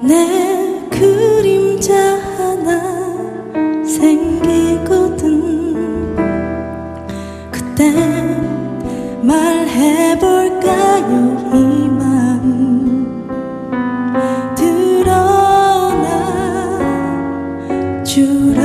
내 그림자 하나 생기거든. 그때 말해볼까요 이 마음 드러나 줄